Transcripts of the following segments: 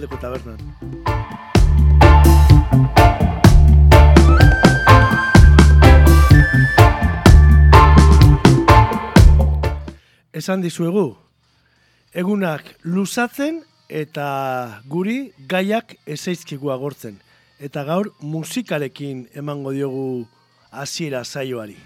Mugaldeko tabernan. Esan dizuegu, egunak luzatzen eta guri gaiak ezeizkigu agortzen. Eta gaur musikarekin emango diogu hasiera saioari.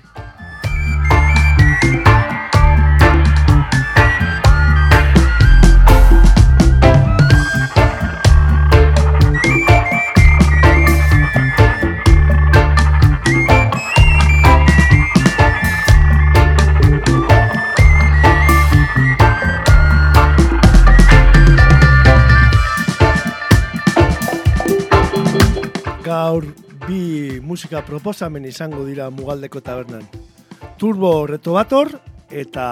Gaur bi musika proposamen izango dira Mugaldeko tabernan. Turbo Retobator eta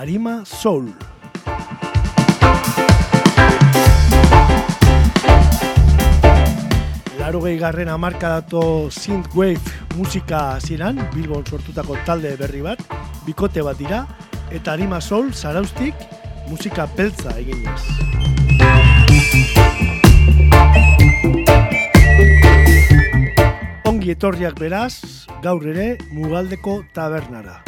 Arima Soul. Laro garren amarka Synthwave musika ziren, Bilbon sortutako talde berri bat, bikote bat dira, eta Arima Soul zaraustik musika peltza egin Ongi etorriak beraz, gaur ere Mugaldeko tabernara.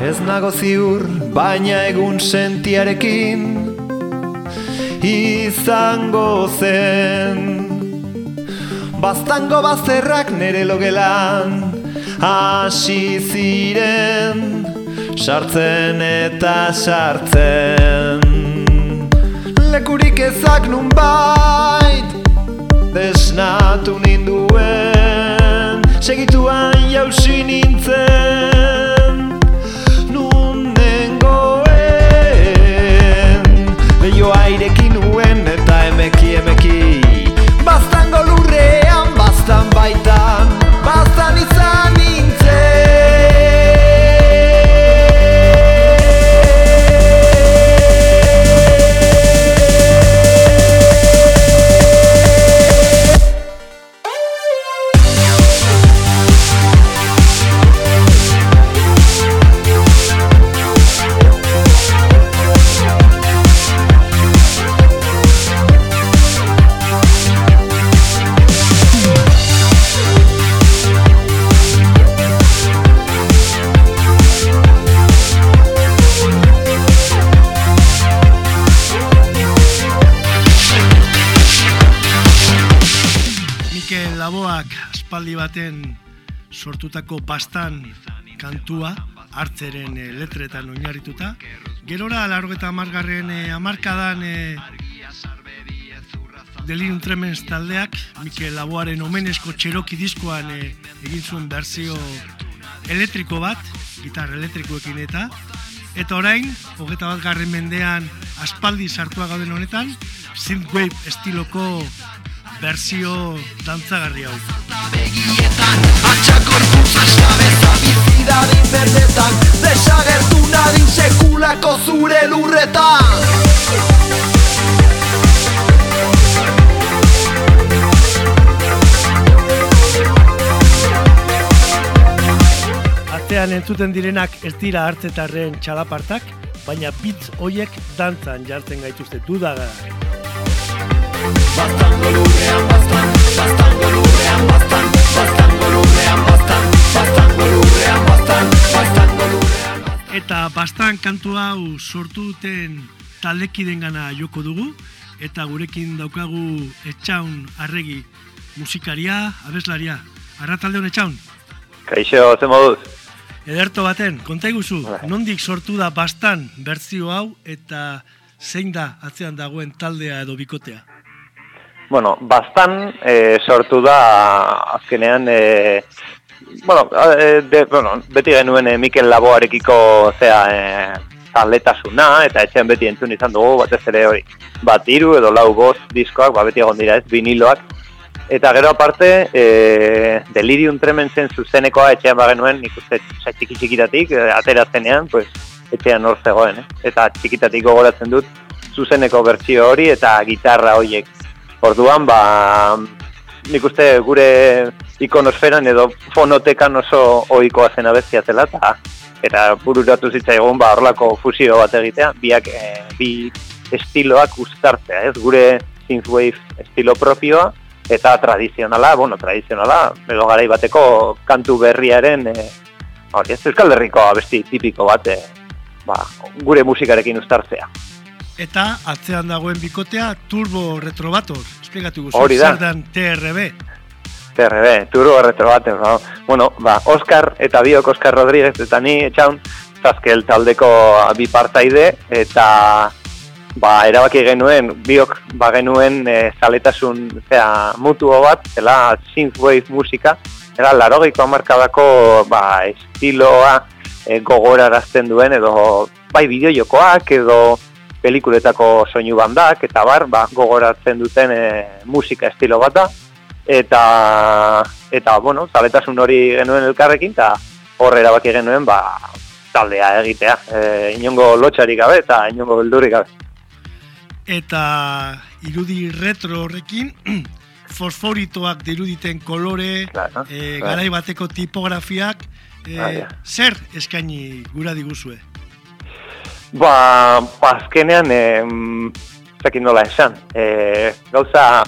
Ez nago ziur, baina egun sentiarekin izango zen. Baztango bazterrak nere logelan hasi ziren sartzen eta sartzen. Lekurik ezak nun bait desnatu ninduen. Segituan jausi nintzen Leio airekin nuen eta emeki emeki. Baztango lurrean, baztan baitan baten sortutako bastan kantua hartzeren e, letretan oinarrituta. Gerora, largo eta amargarren e, amarkadan e, Delirium Tremens taldeak Mikel Laboaren omenezko txeroki diskoan e, egin zuen berzio elektriko bat, gitar elektrikoekin eta eta orain, hogeta bat garren mendean aspaldi sartua gauden honetan, synthwave estiloko berzio dantzagarri hau. Atzean entzuten direnak ez dira hartzetarren txalapartak, baina pitz hoiek dantzan jartzen gaituzte dudagabe. Baztango lurrean baztan, baztango lurrean baztan Baztango lurrean baztan, baztango lurrean baztan Baztango lurrean Eta bastan kantu hau sortu duten taldekiden gana joko dugu, eta gurekin daukagu etxaun arregi musikaria, abeslaria. Arrataldeon etxaun, Kaixo, ze moduz? Ederto baten, konta iguzu, Bai. nondik sortu da bastan berzio hau, eta zein da atzean dagoen taldea edo bikotea? bueno, bastan e, sortu da azkenean, e, bueno, e, de, bueno, beti genuen e, Mikel Laboarekiko zea e, taletasuna, eta etxean beti entzun izan dugu, batez ere hori, bat iru edo lau bost diskoak, ba, beti egon dira ez, viniloak, Eta gero aparte, e, delirium tremenzen zuzenekoa etxean bagenuen, nik uste txiki txikitatik, e, ateratzenean, pues, etxean hor zegoen, eh? eta txikitatik gogoratzen dut zuzeneko bertsio hori eta gitarra horiek. Orduan, ba, nik uste gure ikonosferan edo fonotekan oso ohikoa zen abestia zela, eta, eta bururatu zitzaigun ba, horlako fusio bat egitea, biak, e, bi estiloak ustartzea, ez? Gure synthwave estilo propioa, eta tradizionala, bueno, tradizionala, edo garai bateko kantu berriaren, e, hori, ez Euskal Herriko abesti tipiko bat, e, ba, gure musikarekin ustartzea. Eta atzean dagoen bikotea Turbo Retrobator, esplikatu guzu, Hori da. zer dan TRB. TRB, Turbo Retrobator, no? bueno, ba, Oscar eta biok Oscar Rodríguez eta ni etxaun, zazkel taldeko bi partaide, eta ba, erabaki genuen, biok ba genuen e, zaletasun zera, mutuo bat, zela synthwave musika, era larogeiko amarkadako ba, estiloa e, gogorarazten duen, edo bai bideojokoak, edo pelikuletako soinu bandak, eta bar, ba, gogoratzen duten e, musika estilo bat da, eta, eta bueno, zaletasun hori genuen elkarrekin, eta horre erabaki genuen, ba, taldea egitea, e, inongo lotxarik gabe eta inongo beldurrik gabe eta irudi retro horrekin fosforitoak diruditen kolore, Claro, eh, claro. garai bateko tipografiak, eh, Ah, zer eskaini gura diguzue? Ba, azkenean, em, zakin nola esan, e, gauza,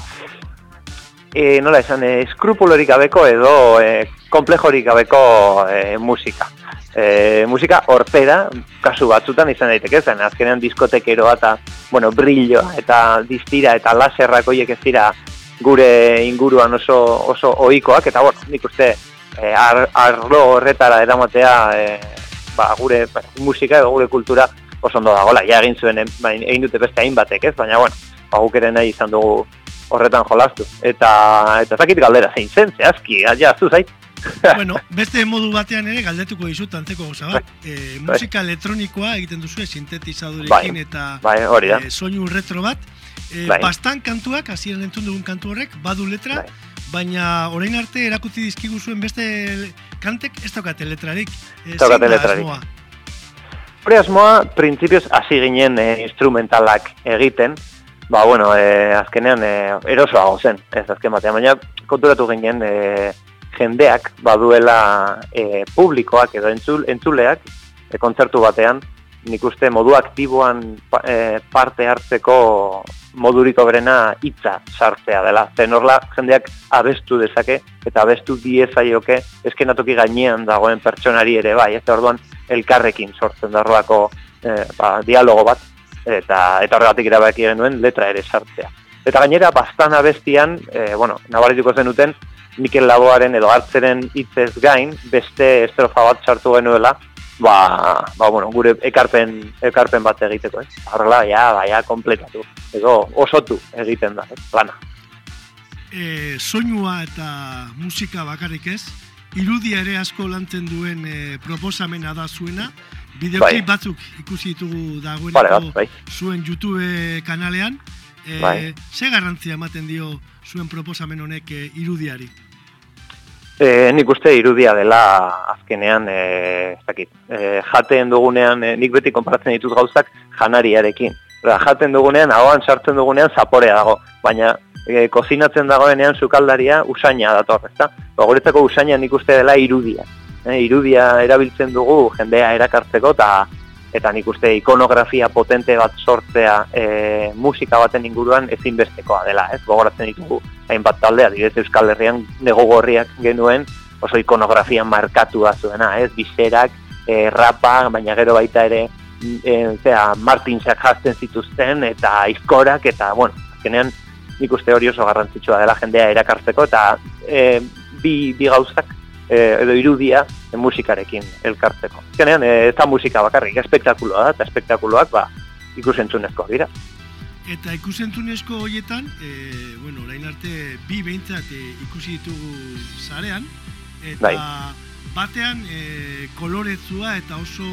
e, nola esan, e, eskrupulorik gabeko edo e, komplejorik gabeko e, musika. E, musika hortera, kasu batzutan izan daiteke zen, azkenean diskotekeroa eta, bueno, brilloa eta distira eta laserrak horiek ez dira gure inguruan oso, oso ohikoak eta, bueno, nik uste e, ar, arlo horretara eramatea e, ba, gure ba, musika edo gure kultura oso ondo dagoela, ja egin zuen, egin dute beste hainbatek, ez? Baina, bueno, ba, guk ere nahi izan dugu horretan jolastu. Eta, eta zakit galdera, zein zen, zehazki, ja, zu zait. bueno, beste modu batean ere galdetuko dizut antzeko gauza bat. Eh, musika elektronikoa egiten duzu sintetizadorekin Bai, eta bai, hori da. eh, soinu retro bat. Eh, Bai. Bastan kantuak, hasieran entzun dugun kantu horrek, badu letra, Bai. baina orain arte erakutsi dizkigu zuen beste kantek ez daukate letrarik. Ez daukate letrarik. asmoa? Asmoa, printzipioz hasi ginen e, instrumentalak egiten, ba, bueno, e, azkenean e, erosoago zen, ez azken batean, baina konturatu ginen e, jendeak baduela e, publikoak edo entzul, entzuleak e, kontzertu batean, nik uste modu aktiboan e, parte hartzeko moduriko berena hitza sartzea dela. Zen horla jendeak abestu dezake eta abestu diezaioke eskenatoki gainean dagoen pertsonari ere bai, ez orduan elkarrekin sortzen da horrelako eh, ba, dialogo bat eta eta horregatik erabaki genuen letra ere sartzea. Eta gainera bastan abestian, eh, bueno, nabarituko zenuten Mikel Laboaren edo hartzeren hitzez gain beste estrofa bat sartu genuela, ba, ba bueno, gure ekarpen ekarpen bat egiteko, ez? Horrela ja, ba, ja kompletatu edo osotu egiten da, ez? Plana. e, soinua eta musika bakarrik ez, irudia ere asko lantzen duen e, proposamena da zuena, bideoklip Bai. batzuk ikusi ditugu dagoeneko bat, bai. zuen YouTube kanalean, e, Bai. ze garrantzia ematen dio zuen proposamen honek e, irudiari? E, nik uste irudia dela azkenean, e, ez dakit, e, jaten dugunean, e, nik beti konparatzen ditut gauzak janariarekin. Ora, jaten dugunean, ahoan sartzen dugunean zaporea dago, baina e, kozinatzen dagoenean sukaldaria usaina dator, ezta? Ba, guretzako usaina nik uste dela irudia. E, irudia erabiltzen dugu jendea erakartzeko eta eta nik uste ikonografia potente bat sortzea e, musika baten inguruan ezinbestekoa dela, ez? Gogoratzen ditugu hainbat taldea, direz Euskal Herrian negogorriak genuen oso ikonografia markatua zuena, ez? Biserak, e, rapa, baina gero baita ere e, zera, Martinsak jazten zituzten eta izkorak eta, bueno, azkenean nik uste hori oso garrantzitsua dela jendea erakartzeko eta e, bi, bi gauzak e, edo irudia e, musikarekin elkartzeko. Azkenean, e, ez da musika bakarrik, espektakuloa da, eta espektakuloak ba, ikusentzunezkoak dira. Eta ikusentunezko horietan, e, bueno, orain arte bi behintzat e, ikusi ditugu zarean, eta Bai. batean e, kolorezua eta oso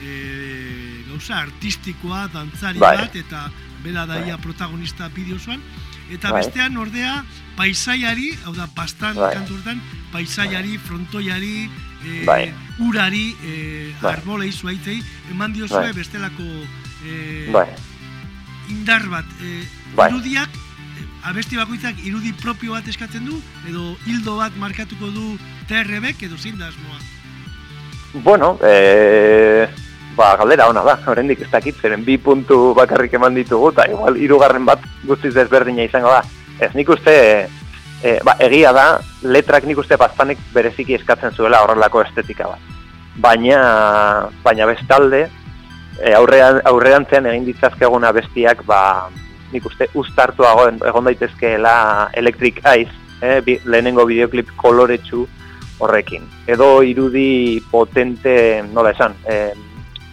e, gauza artistikoa, dantzari Bai. bat, eta bela daia protagonista bideozoan, eta Bai. bestean ordea paisaiari, hau da, bastan Bai. kanturtan, paisaiari, frontoiari, e, Bai. urari, e, Bai. arbolei, zuaitzei, eman diozue Bai. bestelako e, Bai, indar bat. E, Bai. Irudiak, abesti bakoitzak irudi propio bat eskatzen du, edo hildo bat markatuko du TRBek, edo zein da asmoa. Bueno, e, ba, galdera ona da, oraindik ez dakit, zeren bi puntu bakarrik eman ditugu, eta igual hirugarren bat guztiz desberdina izango da. Ez nik uste, e, ba, egia da, letrak nik uste bazpanek bereziki eskatzen zuela horrelako estetika bat. Baina, baina bestalde, e, aurrean, aurrerantzean egin ditzazkeguna bestiak, ba, nik uste ustartuago egon daitezkeela Electric Eyes, eh, bi, lehenengo bideoklip koloretsu horrekin. Edo irudi potente, nola esan, eh,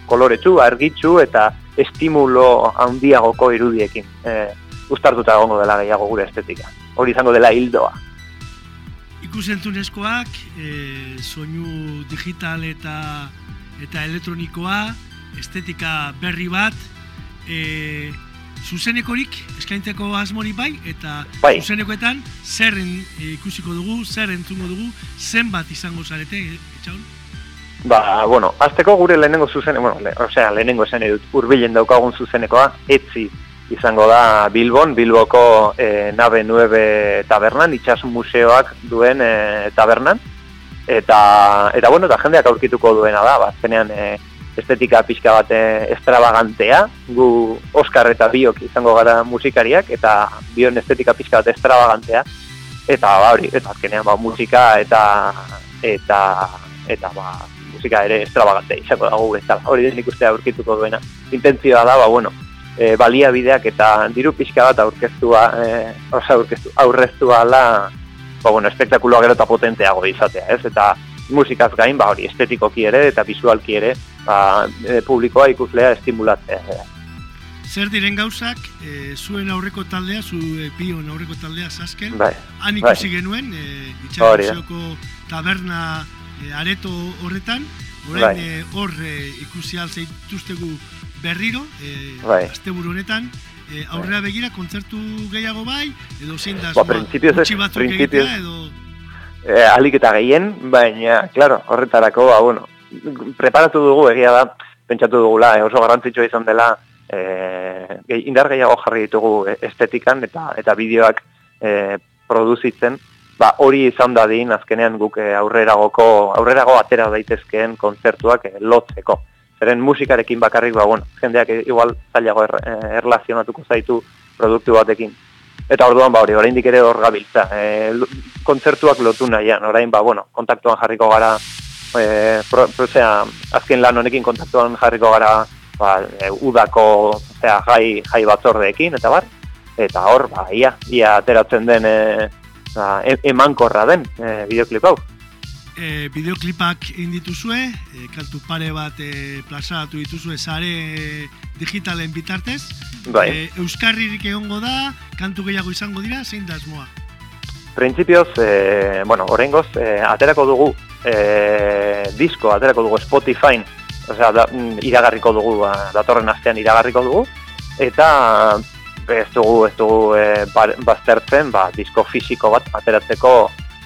koloretsu, argitsu eta estimulo handiagoko irudiekin. Eh, ustartuta egongo dela gehiago gure estetika. Hori izango dela hildoa. Ikusentzunezkoak, e, soinu digital eta eta elektronikoa, estetika berri bat, e, zuzenekorik eskaintzeko asmori bai, eta Bai. zuzenekoetan zerren e, ikusiko dugu, zer entzungo dugu, zenbat izango zarete, e, etxaun? Ba, bueno, azteko gure lehenengo zuzen, bueno, le, osea, lehenengo esan edut, urbilen daukagun zuzenekoa, etzi izango da Bilbon, Bilboko e, Nabe 9 tabernan, itxas museoak duen e, tabernan, eta, eta bueno, eta jendeak aurkituko duena da, ba, azkenean e, estetika pixka bat e, extravagantea, gu Oscar eta biok izango gara musikariak, eta bion estetika pixka bat extravagantea, eta ba, hori, eta azkenean ba, musika eta eta eta ba, musika ere extravagante izango dago bezala. Hori den ikuste aurkituko duena. Intentzioa da, ba, bueno, e, baliabideak eta diru pixka bat aurkeztua, e, osa aurkeztu, aurreztu ala, ba, bueno, espektakuloa gero eta potenteago izatea, ez? Eta musikaz gain, ba, hori, estetikoki ere eta visualki ere, ba, e, publikoa ikuslea estimulatzea. ere. Zer diren gauzak, e, zuen aurreko taldea, zu e, bion aurreko taldea Sasken, Bai, han bai. ikusi genuen, e, taberna e, areto horretan, orain Bai. e, hor e, ikusi alzeituztegu berriro, e, Bai. asteburu honetan, e, aurrera begira kontzertu gehiago bai, edo zein da, Ba, Gutxi batzuk egitea, edo... e, alik eta gehien, baina, claro, horretarako, ba, bueno, preparatu dugu egia da, pentsatu dugula, e, oso garrantzitsua izan dela, e, gehi, indar gehiago jarri ditugu e, estetikan eta eta bideoak e, produzitzen, ba, hori izan dadin, azkenean guk e, aurreragoko, aurrerago atera daitezkeen kontzertuak e, lotzeko. Zeren musikarekin bakarrik, ba, bueno, jendeak igual zailago er, erlazionatuko zaitu produktu batekin. Eta orduan ba hori, oraindik ere hor gabiltza. E, kontzertuak lotu nahian, orain ba bueno, kontaktuan jarriko gara e, pro, pro, osea, azken lan honekin kontaktuan jarriko gara ba, e, udako osea, jai, jai batzordeekin eta bar eta hor ba ia ia ateratzen den e, ba, emankorra den e, bideoklip hau. e, bideoklipak egin dituzue, e, kantu pare bat e, plazaratu dituzue sare e, digitalen bitartez. Bai. E, Euskarririk egongo da, kantu gehiago izango dira, zein da asmoa? Printzipioz, e, bueno, horrengoz, e, aterako dugu e, disko, aterako dugu Spotify, osea, da, mm, iragarriko dugu, ba, datorren astean iragarriko dugu, eta ez dugu, ez dugu e, baztertzen, ba, disko fisiko bat ateratzeko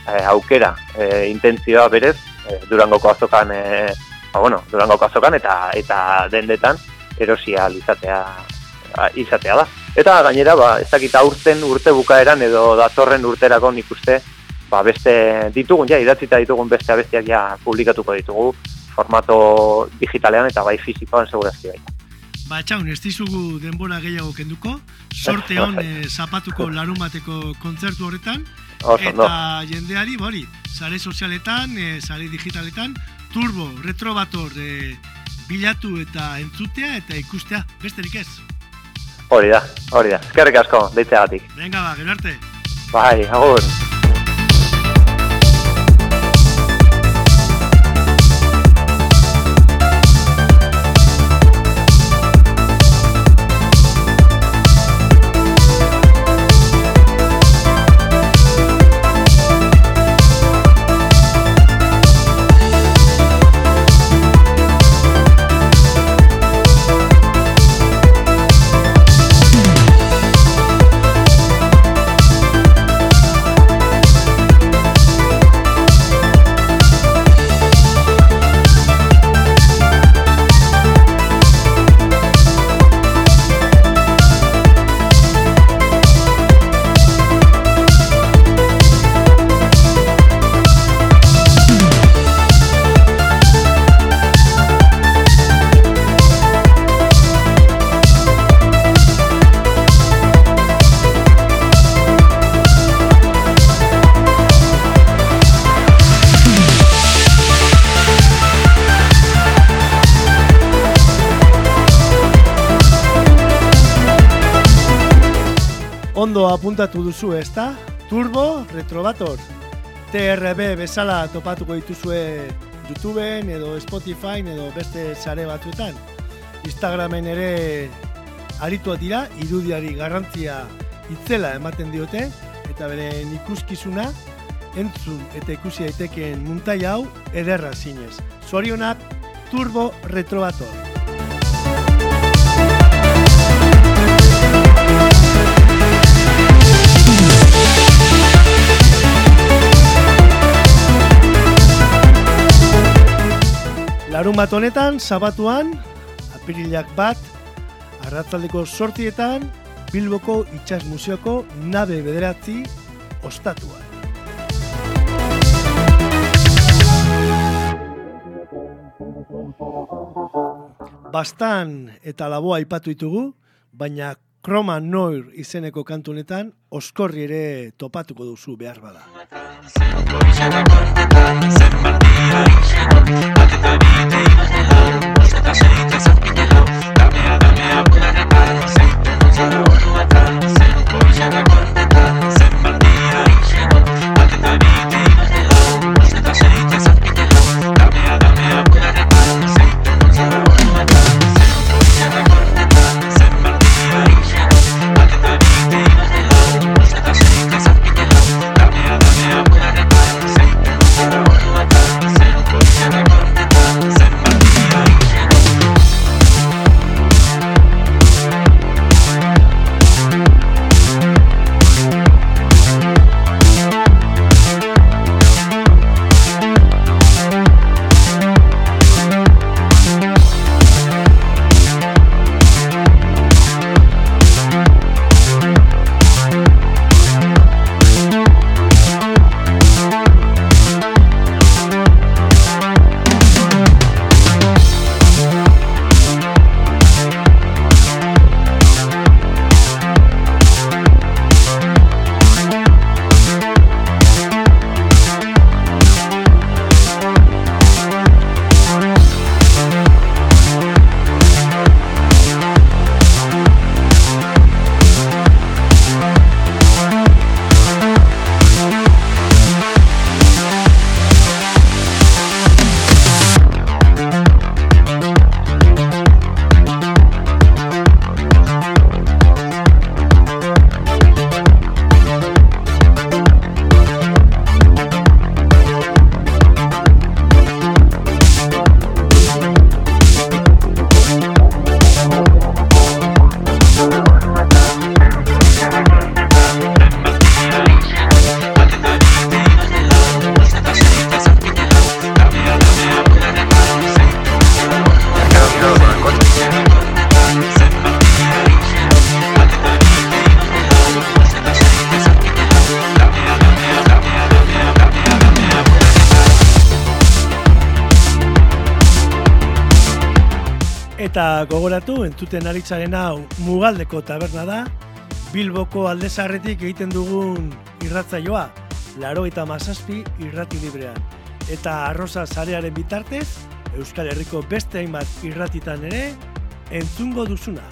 e, aukera, e, intentzioa berez, e, durangoko azokan, e, ba, bueno, durangoko azokan eta eta dendetan erosia izatea, a, izatea da. Eta gainera, ba, ez dakit aurten urte bukaeran edo datorren urterako nik uste, ba, beste ditugun, ja, idatzita ditugun beste abestiak ja publikatuko ditugu, formato digitalean eta bai fizikoan segurazki baita. Ba, txaun, ez dizugu denbora gehiago kenduko, sorte hon e, zapatuko larun bateko kontzertu horretan, Oso, eta no. jendeari, hori, sare sozialetan, e, sare digitaletan, turbo, retrobator e, bilatu eta entzutea eta ikustea, besterik ez. Hori da, hori da. Eskerrik asko, deitzeagatik. Venga, ba, gero arte. Bai, agur. Apuntatu duzu, ezta? Turbo Retrobator. TRB bezala topatuko dituzue YouTubeen edo Spotify edo beste sare batzuetan. Instagramen ere aritua dira, irudiari garrantzia itzela ematen diote, eta beren ikuskizuna entzun eta ikusi daitekeen muntai hau ederra zinez. Zorionak Turbo Retrobator. Larun bat honetan, sabatuan, apirilak bat, arratzaldeko sortietan, Bilboko Itxas Museoko nabe bederatzi ostatuan. Bastan eta laboa aipatu ditugu, baina Kroma Noir izeneko kantu honetan oskorri ere topatuko duzu behar bada. Eta gogoratu, entzuten aritzaren hau mugaldeko taberna da, Bilboko aldezarretik egiten dugun irratzaioa, laro eta mazazpi irrati librean. Eta arroza zarearen bitartez, Euskal Herriko beste hainbat irratitan ere, entzungo duzuna.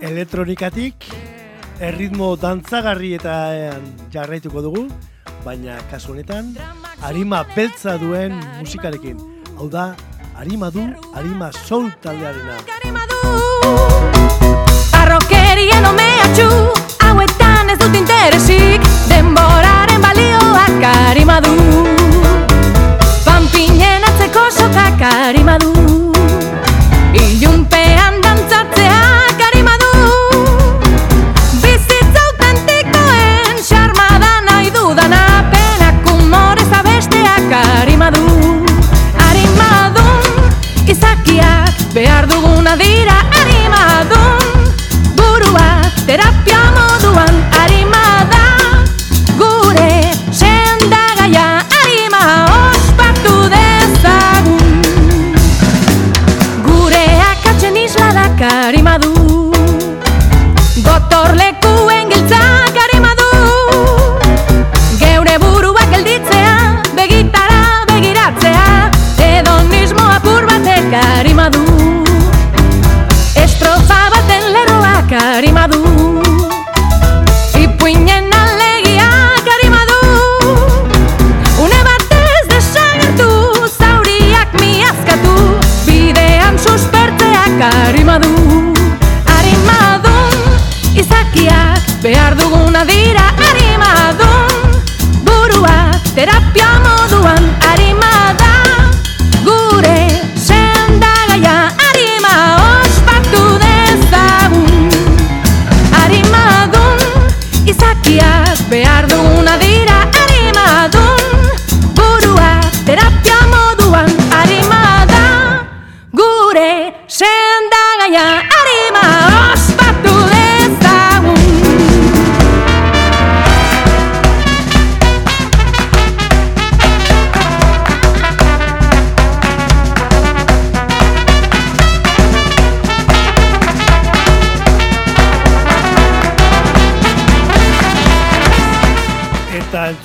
Elektronikatik, erritmo dantzagarri eta jarraituko dugu, baina kasu honetan, harima beltza duen musikarekin. Hau da, harima du, harima soul taldearena. Harima du, arrokerien omeatxu, hauetan ez dut interesik, denboraren balioak harima du. Pampinen atzeko sokak harima du, terapia moduan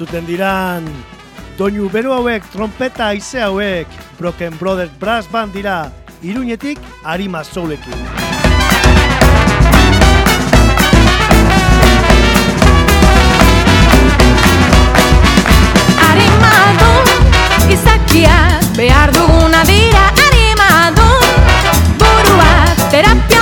entzuten diran doinu beru hauek, trompeta aize hauek, Broken Brothers Brass Band dira, iruñetik harima soulekin. Arimadun, izakiak behar duguna dira Arimadun, burua terapia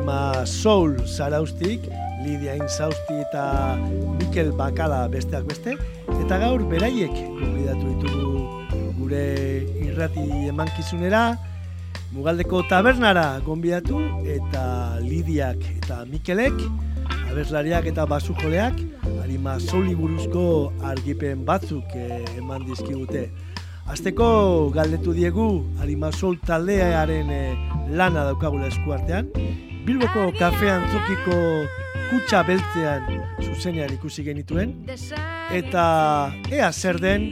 harima soul zaraustik, Lidia Inzausti eta Mikel Bakala besteak beste, eta gaur beraiek gonbidatu ditugu gure irrati emankizunera, Mugaldeko tabernara gonbidatu eta Lidiak eta Mikelek, abeslariak eta basujoleak, harima souli buruzko argipen batzuk eh, eman dizkigute. Azteko galdetu diegu Harima Soul taldearen eh, lana daukagula eskuartean. Bilboko kafean zokiko kutsa beltzean zuzenean ikusi genituen. Eta ea zer den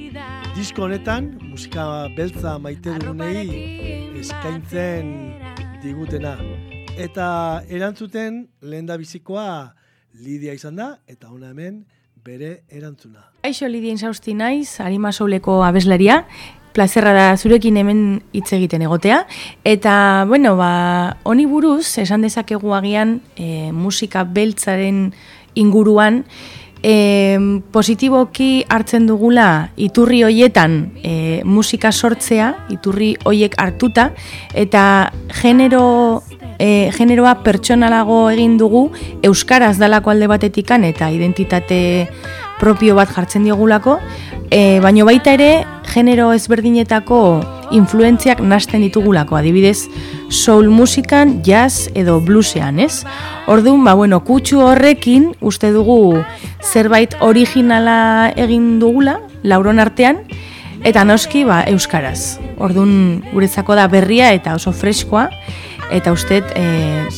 disko honetan musika beltza maite dugunei eskaintzen digutena. Eta erantzuten lehen da bizikoa Lidia izan da, eta hona hemen bere erantzuna. Aixo Lidien Sausti naiz, Arima Souleko abeslaria. Plazerra da zurekin hemen hitz egiten egotea. Eta, bueno, ba, honi buruz, esan dezakegu agian e, musika beltzaren inguruan, e, positiboki hartzen dugula iturri hoietan e, musika sortzea, iturri hoiek hartuta, eta genero e, generoa pertsonalago egin dugu euskaraz dalako alde batetikan eta identitate propio bat jartzen diogulako, e, baino baita ere genero ezberdinetako influentziak nasten ditugulako, adibidez soul musikan, jazz edo bluesean, ez? Orduan, ba, bueno, kutsu horrekin uste dugu zerbait originala egin dugula, lauron artean, eta noski, ba, euskaraz. Orduan, guretzako da berria eta oso freskoa, eta uste e,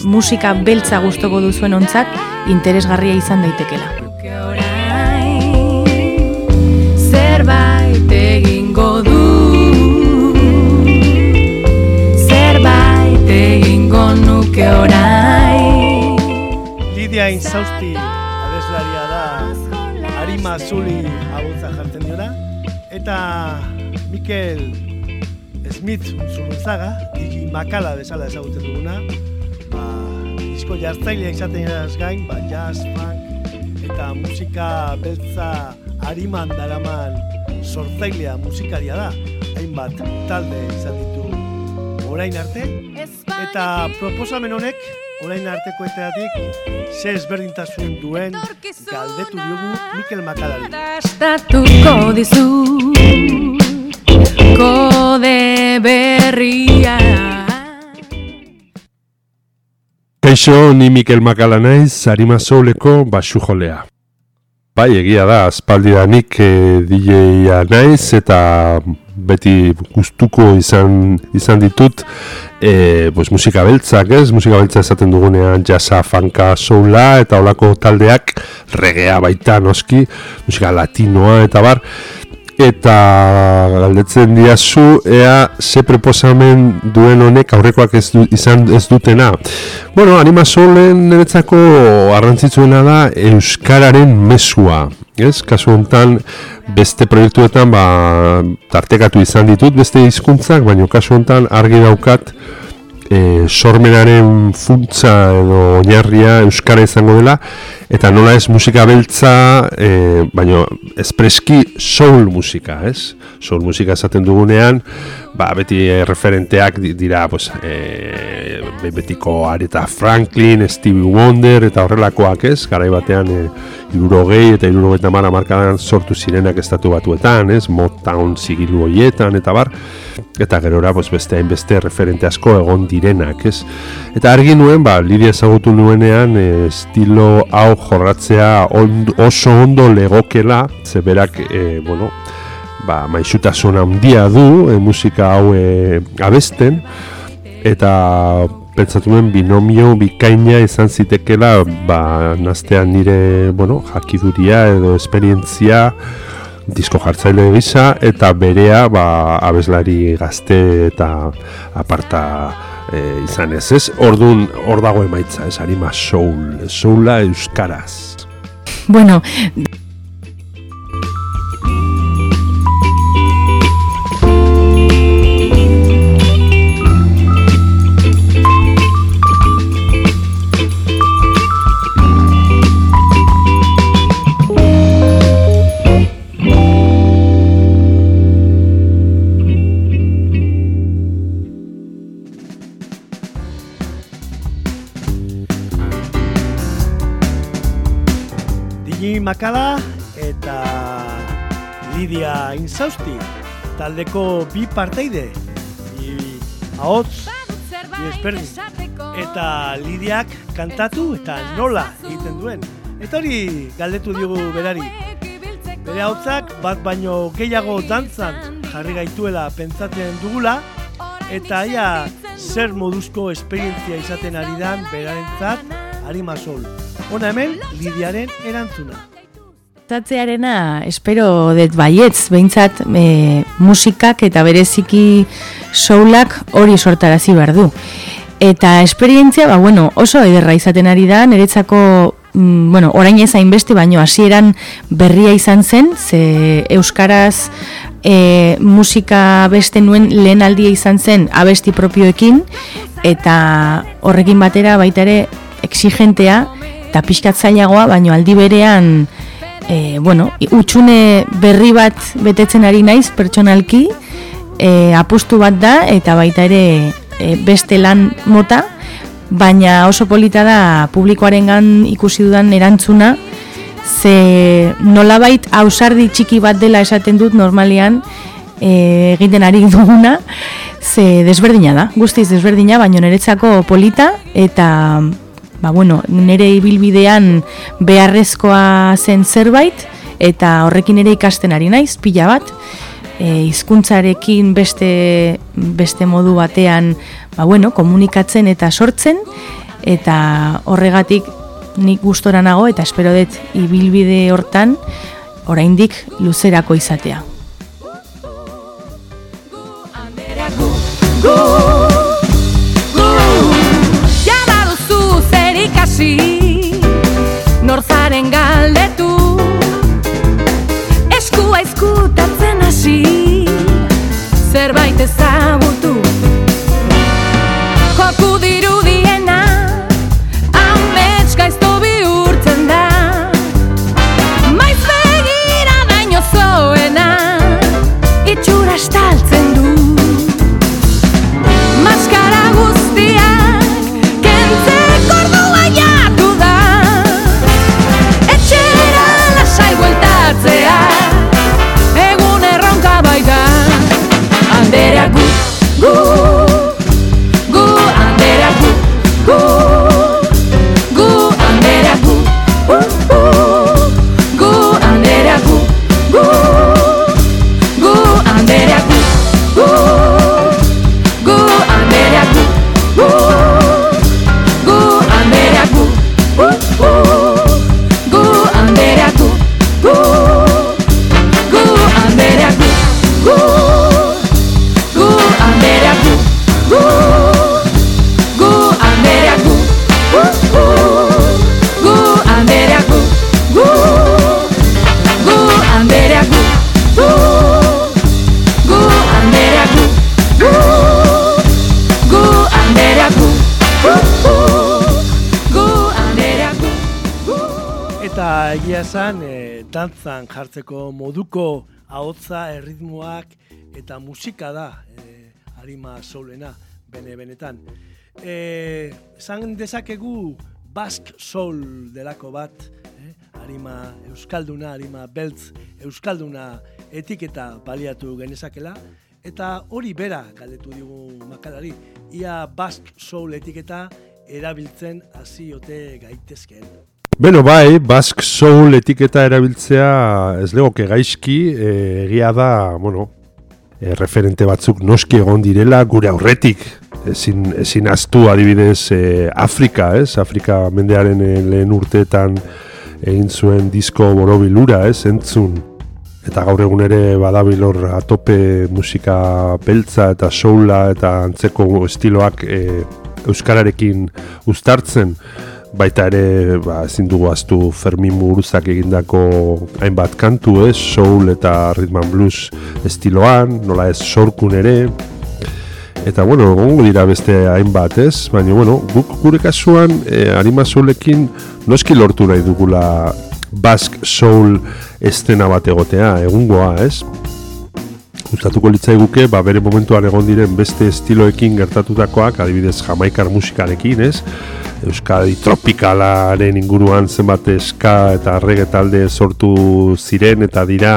musika beltza gustoko duzuen ontzat interesgarria izan daitekela. Nuke orain. Inzausti abeslaria da. Arima Zuli abotza jartzen diona eta Mikel Smith Zurunzaga Digi Makala bezala ezagutzen duguna. Ba, disko jartzailea izaten gain ba, jazz, funk eta musika beltza Ariman daraman sortzailea musikaria da. Hainbat talde izan ditu orain arte eta proposamen honek orain artekoetatik ze ezberdintasun duen galdetu diogu Mikel Makalari. Dastatuko dizu Kode berria Kaixo, ni Mikel Makala naiz, Arima Souleko basu jolea. Bai, egia da, aspaldidanik e, DJ-a naiz eta beti gustuko izan izan ditut e, pues, musika beltzak, ez? Musika beltza esaten dugunean jazza, fanka, soula eta olako taldeak regea baita noski, musika latinoa eta bar eta galdetzen diazu ea ze proposamen duen honek aurrekoak ez du, izan ez dutena. Bueno, Anima Soulen niretzako arrantzitzuena da euskararen mesua. Ez, kasu honetan beste proiektuetan ba, tartekatu izan ditut beste hizkuntzak, baina kasu honetan argi daukat e, sormenaren funtza edo oinarria euskara izango dela eta nola ez musika beltza e, baino espreski soul musika, ez? Soul musika esaten dugunean, ba, beti e, referenteak di- dira pues, e, betiko Aretha Franklin, Stevie Wonder eta horrelakoak, ez? Garai batean e, irurogei eta irurogeita mara markadan sortu zirenak estatu batuetan, ez? Motown zigilu hoietan eta bar eta gerora pues, beste hainbeste referente asko egon direnak, ez? Eta argi nuen, ba, Lidia ezagutu nuenean e, estilo hau jorratzea ondo, oso ondo legokela, ze berak, e, bueno, ba, maixutasun handia du e, musika hau e, abesten, eta pentsatu nuen binomio bikaina izan zitekela ba, naztean nire bueno, jakiduria edo esperientzia disko jartzaile gisa eta berea ba, abeslari gazte eta aparta e, izan ez ez? Ordun hor dago emaitza ez arima soul soula euskaraz. Bueno, Makala eta Lidia Inzausti taldeko bi parteide bi ahots bi ezberdin eta Lidiak kantatu eta nola egiten duen eta hori galdetu diogu berari bere ahotsak bat baino gehiago dantzan jarri gaituela pentsatzen dugula eta ia zer moduzko esperientzia izaten ari dan berarentzat Arima Sol. Hona hemen Lidiaren erantzuna. Tatzearena espero dut baietz, behintzat e, musikak eta bereziki soulak hori sortarazi behar du. Eta esperientzia, ba, bueno, oso ederra izaten ari da, niretzako, mm, bueno, orain ez hainbeste, baino hasieran berria izan zen, ze Euskaraz e, musika beste nuen lehen aldia izan zen abesti propioekin, eta horrekin batera baita ere exigentea, eta pixkat zailagoa, baino aldi berean, e, bueno, utxune berri bat betetzen ari naiz pertsonalki, e, apustu bat da eta baita ere e, beste lan mota, baina oso polita da publikoarengan ikusi dudan erantzuna, ze nolabait ausardi txiki bat dela esaten dut normalean e, egiten ari duguna, ze desberdina da, guztiz desberdina, baina niretzako polita eta ba, bueno, nire ibilbidean beharrezkoa zen zerbait eta horrekin ere ikasten ari naiz, pila bat, e, hizkuntzarekin beste, beste modu batean ba, bueno, komunikatzen eta sortzen eta horregatik nik gustora nago eta espero dut ibilbide hortan oraindik luzerako izatea. Galdetu. Eskua eskutatzen hasi. Zerbait ezagutu. Joku dantzan jartzeko moduko ahotza, erritmoak eta musika da e, harima soulena, bene benetan. E, esan dezakegu Basque Soul delako bat, eh? harima euskalduna, harima beltz euskalduna etiketa baliatu genezakela, eta hori bera galdetu digu makalari, ia Basque Soul etiketa erabiltzen hasi ote gaitezkeen. Beno bai, Basque Soul etiketa erabiltzea ez legoke gaizki, e, egia da, bueno, e, referente batzuk noski egon direla gure aurretik. Ezin, ezin aztu adibidez e, Afrika, ez? Afrika mendearen lehen urteetan egin zuen disko borobilura, ez? Entzun. Eta gaur egun ere badabil hor atope musika beltza eta soula eta antzeko estiloak e, euskararekin uztartzen baita ere ba, ezin dugu aztu Fermin Muguruzak egindako hainbat kantu, ez, soul eta rhythm and blues estiloan, nola ez sorkun ere, eta bueno, egongo dira beste hainbat, ez, baina bueno, guk gure kasuan e, Arima Soulekin noski lortu nahi dugula Basque Soul estena bat egotea, egungoa, ez? Gustatuko litzaiguke, ba, bere momentuan egon diren beste estiloekin gertatutakoak, adibidez jamaikar musikarekin, ez? Euskadi tropikalaren inguruan zenbat eska eta reggae talde sortu ziren eta dira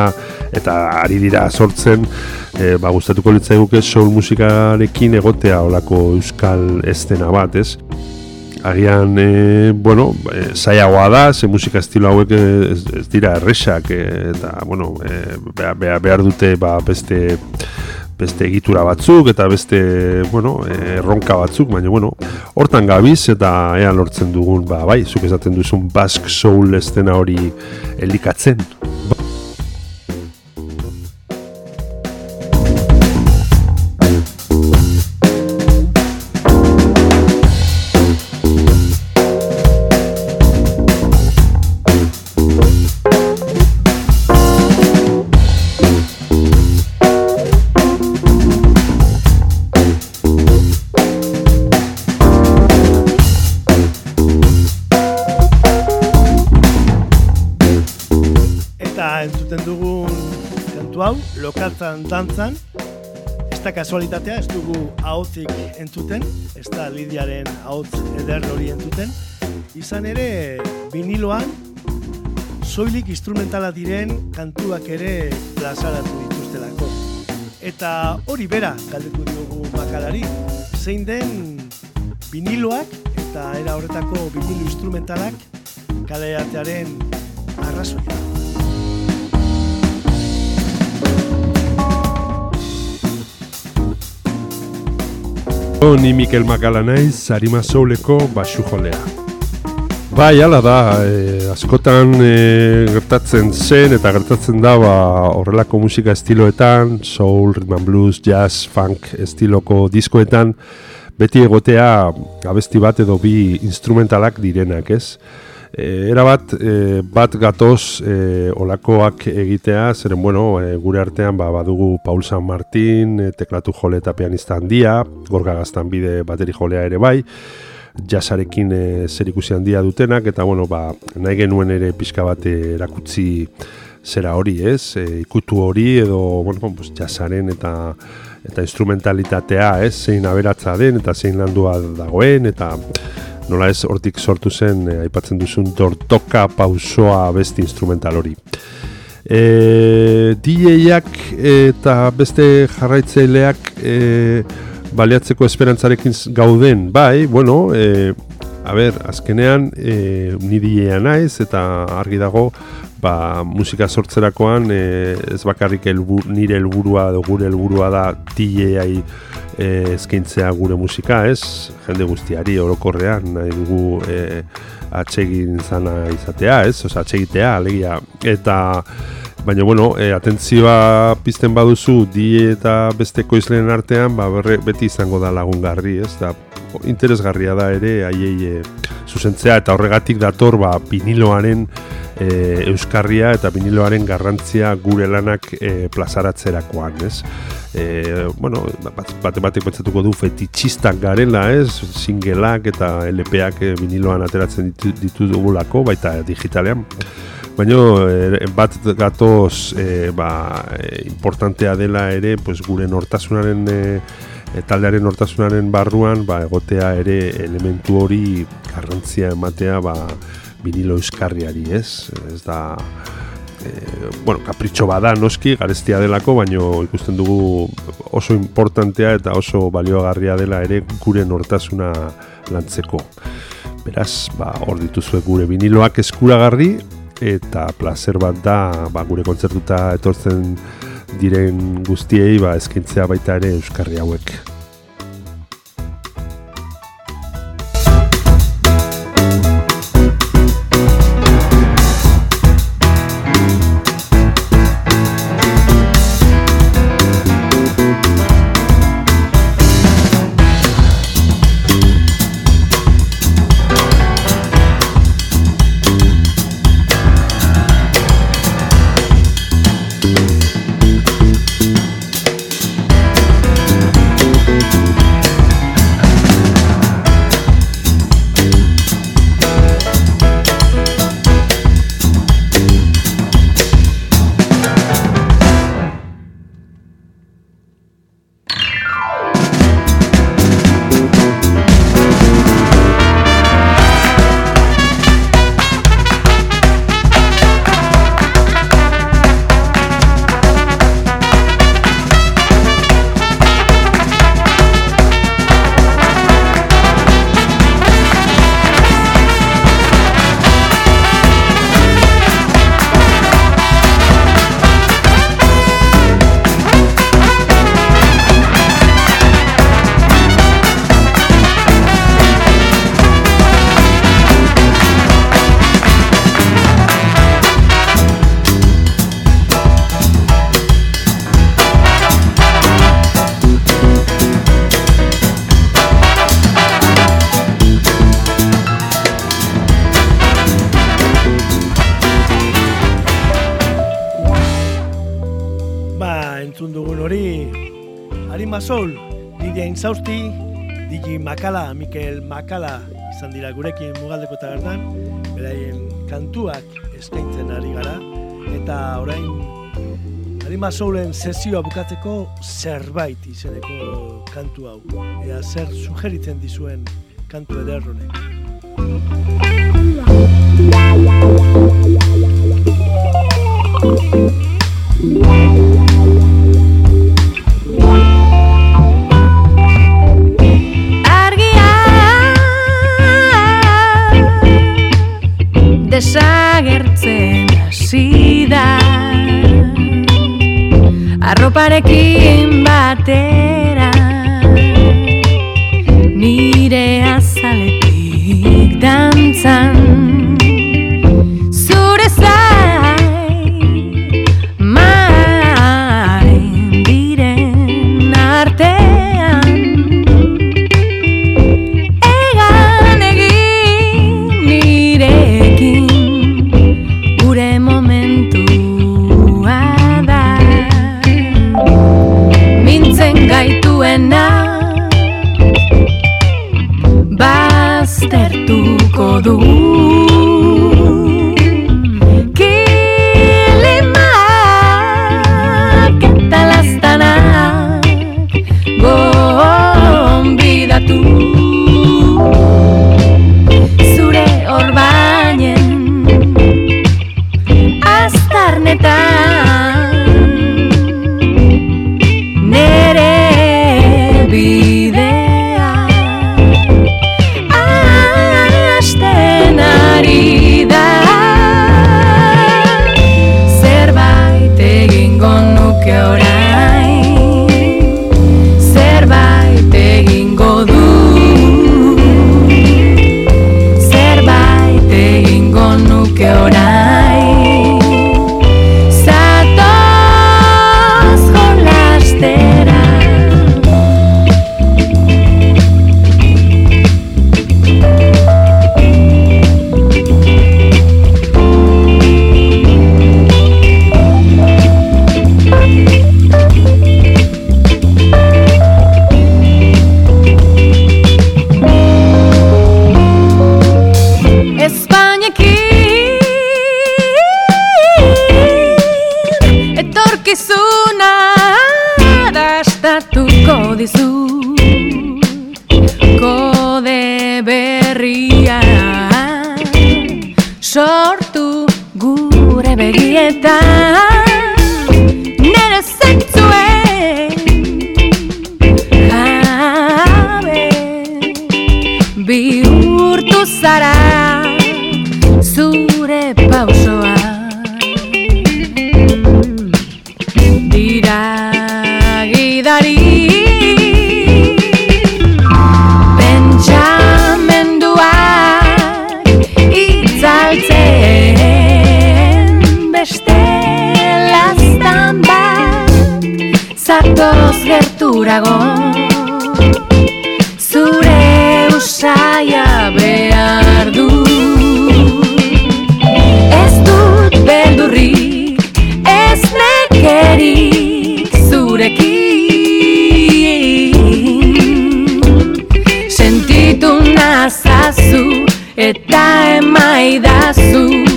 eta ari dira sortzen e, ba, gustatuko litzaiguke soul musikarekin egotea olako euskal estena bat, ez? Agian, e, bueno, e, zaiagoa da, ze musika estilo hauek ez, ez dira erresak, e, eta, bueno, e, behar, behar dute ba, beste beste egitura batzuk eta beste, bueno, erronka batzuk, baina, bueno, hortan gabiz eta ea lortzen dugun, ba, bai, zuk esaten duzun Basque Soul estena hori elikatzen. Dantzan, ez da kasualitatea, ez dugu ahotzik entzuten, ez da Lidiaren ahotz eder hori entzuten, izan ere viniloan, soilik instrumentala diren kantuak ere plazaratu dituztelako. Eta hori bera galdetu diogu bakalari, zein den viniloak eta era horretako vinilo instrumentalak kaleatearen arrazoia. Ni Mikel Makala naiz, Arima Souleko basu jolea. Bai, hala da, e, askotan e, gertatzen zen eta gertatzen da ba, horrelako musika estiloetan, soul, rhythm and blues, jazz, funk estiloko diskoetan, beti egotea abesti bat edo bi instrumentalak direnak, ez? E, erabat, e, bat gatoz e, olakoak egitea, zeren, bueno, e, gure artean ba, badugu Paul San Martin, e, teklatu jole eta pianista handia, gorga gaztan bide bateri jolea ere bai, jasarekin e, zer ikusi handia dutenak, eta, bueno, ba, nahi genuen ere pixka bat erakutzi zera hori, ez? E, ikutu hori edo, bueno, pues, jasaren eta eta instrumentalitatea, ez? Zein aberatza den eta zein landua dagoen, eta nola ez hortik sortu zen eh, aipatzen duzun tortoka pausoa beste instrumental hori. E, DJ-ak eta beste jarraitzaileak e, baliatzeko esperantzarekin gauden, bai, bueno, e, a ber, azkenean e, ni dj naiz eta argi dago ba, musika sortzerakoan e, ez bakarrik elbur, nire helburua edo gure helburua da DJ-ai e, eskaintzea gure musika, ez? Jende guztiari orokorrean nahi dugu e, atsegin zana izatea, ez? Osa, atsegitea, alegia. Eta, baina, bueno, e, atentzioa pizten baduzu di eta beste koizleen artean, ba, berre, beti izango da lagungarri, ez? Da, interesgarria da ere, aiei e, zuzentzea, eta horregatik dator, ba, piniloaren e, euskarria eta piniloaren garrantzia gure lanak e, plazaratzerakoan, ez? e, bueno, bate batek pentsatuko du fetitxistak garela, ez? Singelak eta LPak e, viniloan ateratzen ditu, ditu dugulako, baita digitalean. Baina e, bat gatoz e, ba, e, importantea dela ere pues, gure nortasunaren e, taldearen nortasunaren barruan ba, egotea ere elementu hori garrantzia ematea ba, vinilo euskarriari, ez? Ez da e, bueno, kapritxo bada noski, garestia delako, baino ikusten dugu oso importantea eta oso balioagarria dela ere gure nortasuna lantzeko. Beraz, ba, hor dituzue gure viniloak eskuragarri eta placer bat da ba, gure kontzertuta etortzen diren guztiei ba, eskintzea baita ere euskarri hauek. Zausti, Digi Makala, Mikel Makala izan dira gurekin mugaldeko tabernan, beraien kantuak eskaintzen ari gara, eta orain Arima Soulen sesioa bukatzeko zerbait izeneko kantu hau. Ea zer sugeritzen dizuen kantu ederronek. Desagertzen hasi da. Arroparekin batera Nire azaletik dantzan eta emaidazu zu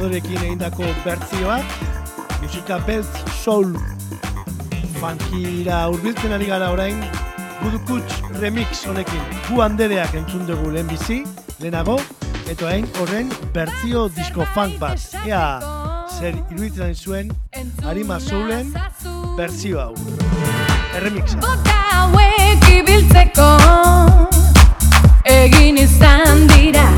Salvadorekin egindako bertzioa. Musika Belt Soul bankira urbiltzen ari gara orain. Gudukutx remix honekin. Gu handereak entzun dugu lehen bizi, lehenago, eta hain horren bertzio disco funk bat. Ea, zer iruditzen zuen, harima zuen bertzio hau. Erremixa. Boka hauek ibiltzeko egin izan dira.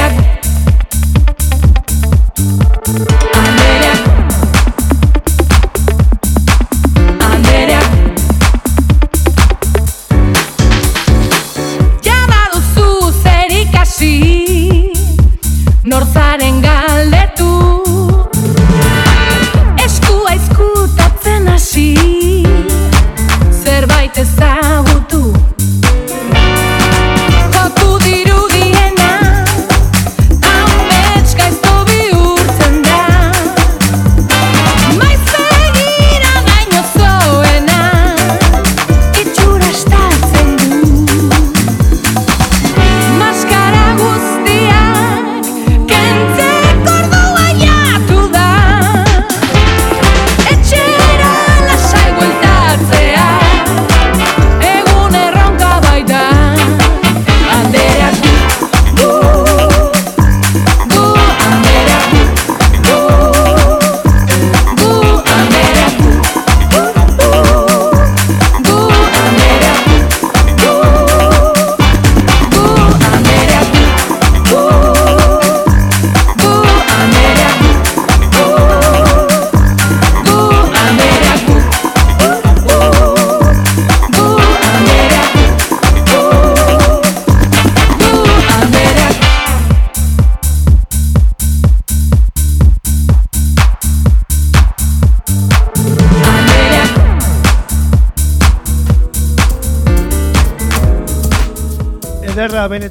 react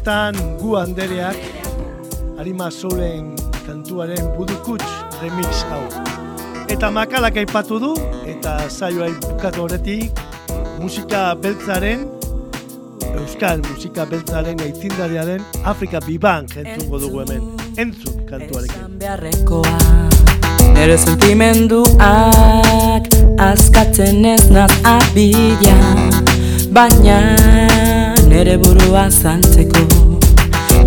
Benetan gu andereak Arima Soulen kantuaren budukuts remix hau. Eta makalak aipatu du, eta saioa bukatu horretik, musika beltzaren, euskal musika beltzaren aitzindariaren Afrika Biban entzungo dugu hemen. Entzun kantuarekin. Esan beharrekoa Nere sentimenduak Azkatzen ez naz abila Baina nere burua zantzeko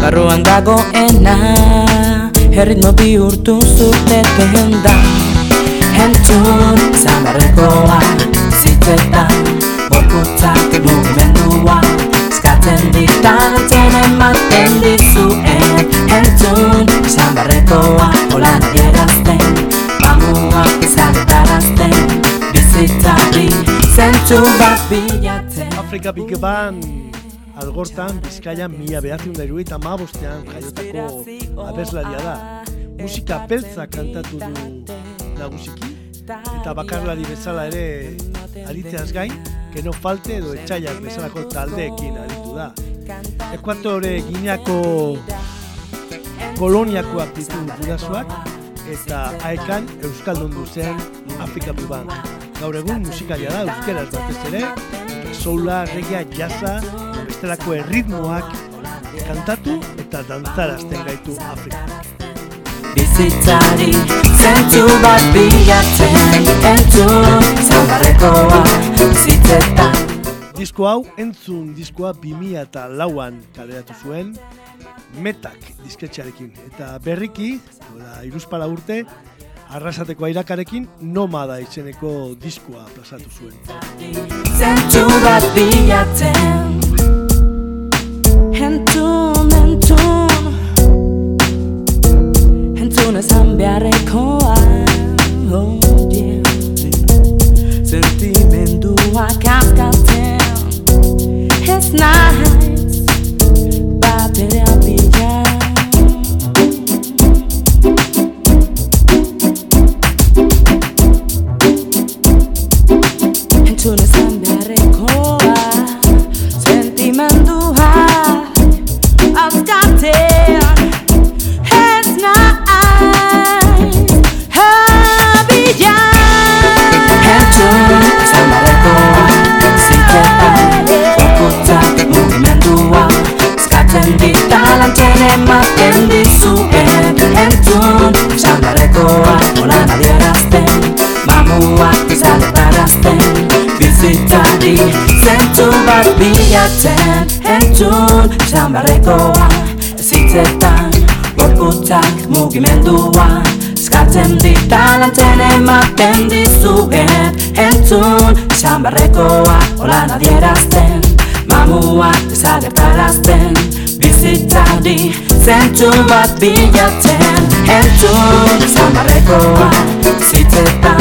Barruan dagoena Erritmo bihurtu zuteten da Entzun izan beharrekoa Zitzetan Borkutzak mugimendua. Eskatzen ditan Entzun ematen dizuen. Entzun izan beharrekoa Holan adierazten Mamua izagetarazten Bizitzari Zentzu bat bilatzen. Afrika Big Band algortan Bizkaia mila behatziun da iruita mabostean jaiotako abeslaria da. Musika beltza kantatu du nagusiki eta bakarlari bezala ere aritzeaz gain, que no falte edo etxaiak bezalako taldeekin aritu da. Ekuatore gineako koloniakoak ditu gurasoak eta aekan euskaldundu zen Afrika Biban. Gaur egun musikaria da euskeraz batez ere, soula, regia, jazza, bestelako erritmoak kantatu eta dantzarazten gaitu Afrika. Bizitzari zentzu bat bilatzen Entzun zaugarrekoa bizitzetan Disko hau entzun diskoa 2000 eta lauan kaleratu zuen Metak disketxearekin eta berriki, dola iruzpala urte, arrasateko airakarekin nomada izeneko diskoa plazatu zuen. Zentzu bat bilatzen Entzun esan Eskatzen ditalantzen ematen dizuet. Entzun, xanbarrekoa holan adierazten. Mamuak desagertarazten. Bizitzari zentzu bat bilatzen. Entzun, xanbarrekoa zitzetan.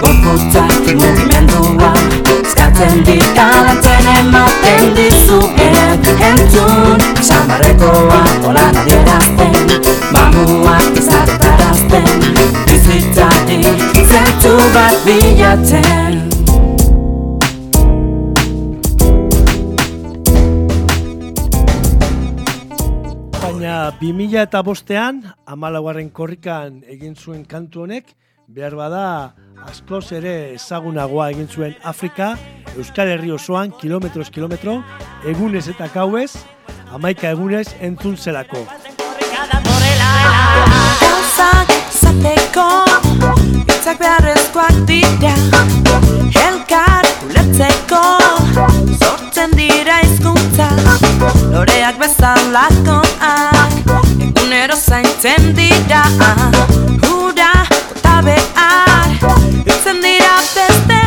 Gorputzak mugimendua. Eskatzen ditalantzen ematen dizuet. Entzun, xanbarrekoa holan adierazten. Mamuak desagertarazten Bizitzari zentzu bat bilatzen Baina 2000 eta bostean, amalaugarren korrikan egin zuen kantu honek, behar bada askoz ere ezagunagoa egin zuen Afrika, Euskal Herri osoan, kilometros kilometro, egunez eta gauez, amaika egunez entzun zelako. Zateko Itzak beharrezkoak dira. Elkar ulertzeko Sortzen dira hizkuntza. Loreak bezalakoak Egunero zaintzen dira. Hura eta behar Hiltzen dira beste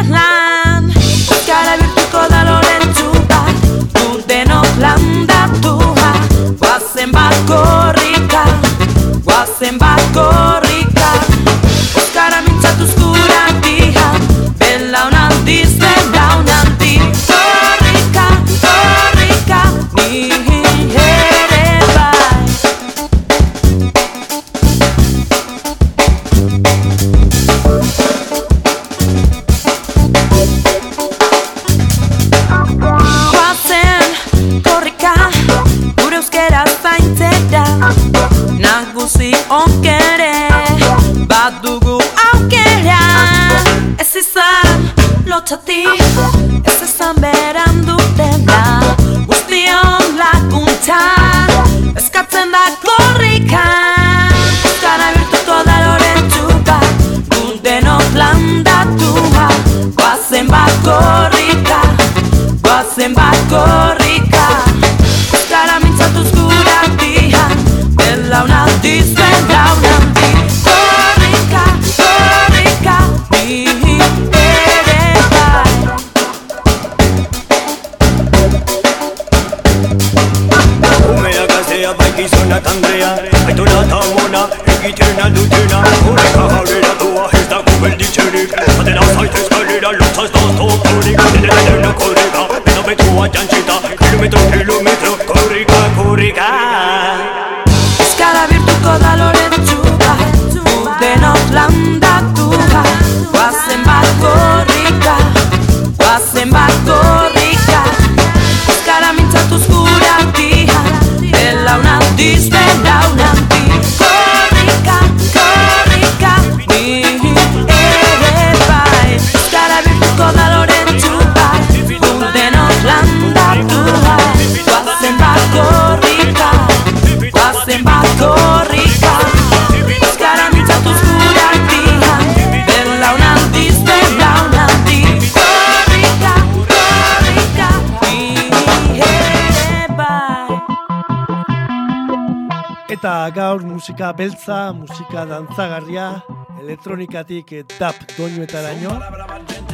밤에 좋아 잔치다. 킬로미터 킬로미터 거리가 거리가. Gaur musika beltza, musika dantzagarria, elektronikatik dap doinuetaraino.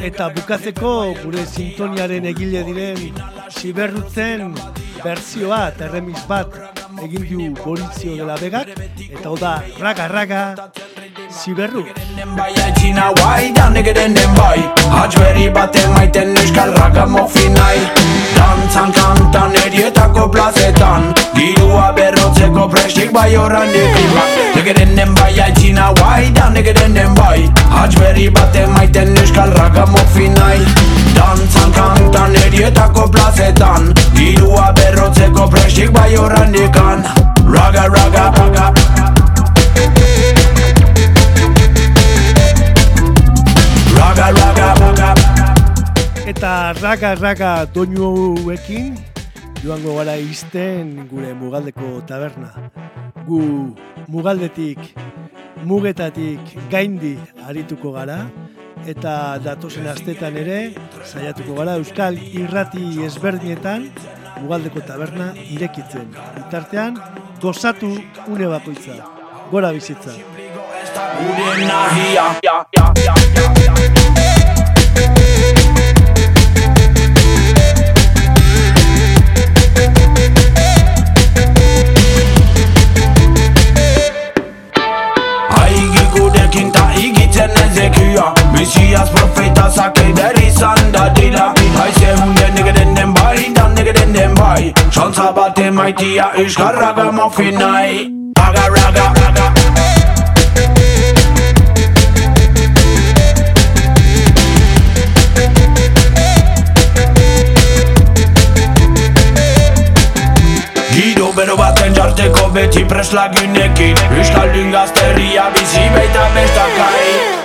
Eta bukatzeko gure sintoniaren egile diren siberrutzen berzioa eta remix bat egin du Borizio de la Vegak. Eta hau da raga raga siberru. Bai aitzina guai, da negeren den bai Hatxberri baten maiten euskal ragamofinai Dantzan kantan erietako plazetan Girua berrotzeko prestik bai horran dikima Negeren den bai aitzina guai, da negeren den bai Hatxberri baten maiten euskal ragamofinai Dantzan kantan erietako plazetan Girua berrotzeko prestik bai horran dikan Raga, raga, raga Raga, raga, raga Eta raga raga doinuekin joango gara izten gure mugaldeko taberna. Gu mugaldetik, mugetatik gaindi arituko gara, eta datozen astetan ere saiatuko gara Euskal Irrati ezberdinetan mugaldeko taberna irekitzen. Bitartean, gozatu une bakoitza. Gora bizitza. Gure nahia Mesias profeta zake berri izan da dila Haize hunde nege den den bai, dan nege den den bai Shantza bat emaitia euskarraga mofinai Raga, raga, raga bero baten jarteko beti preslagunekin Euskaldun gazterria bizi baita bestakai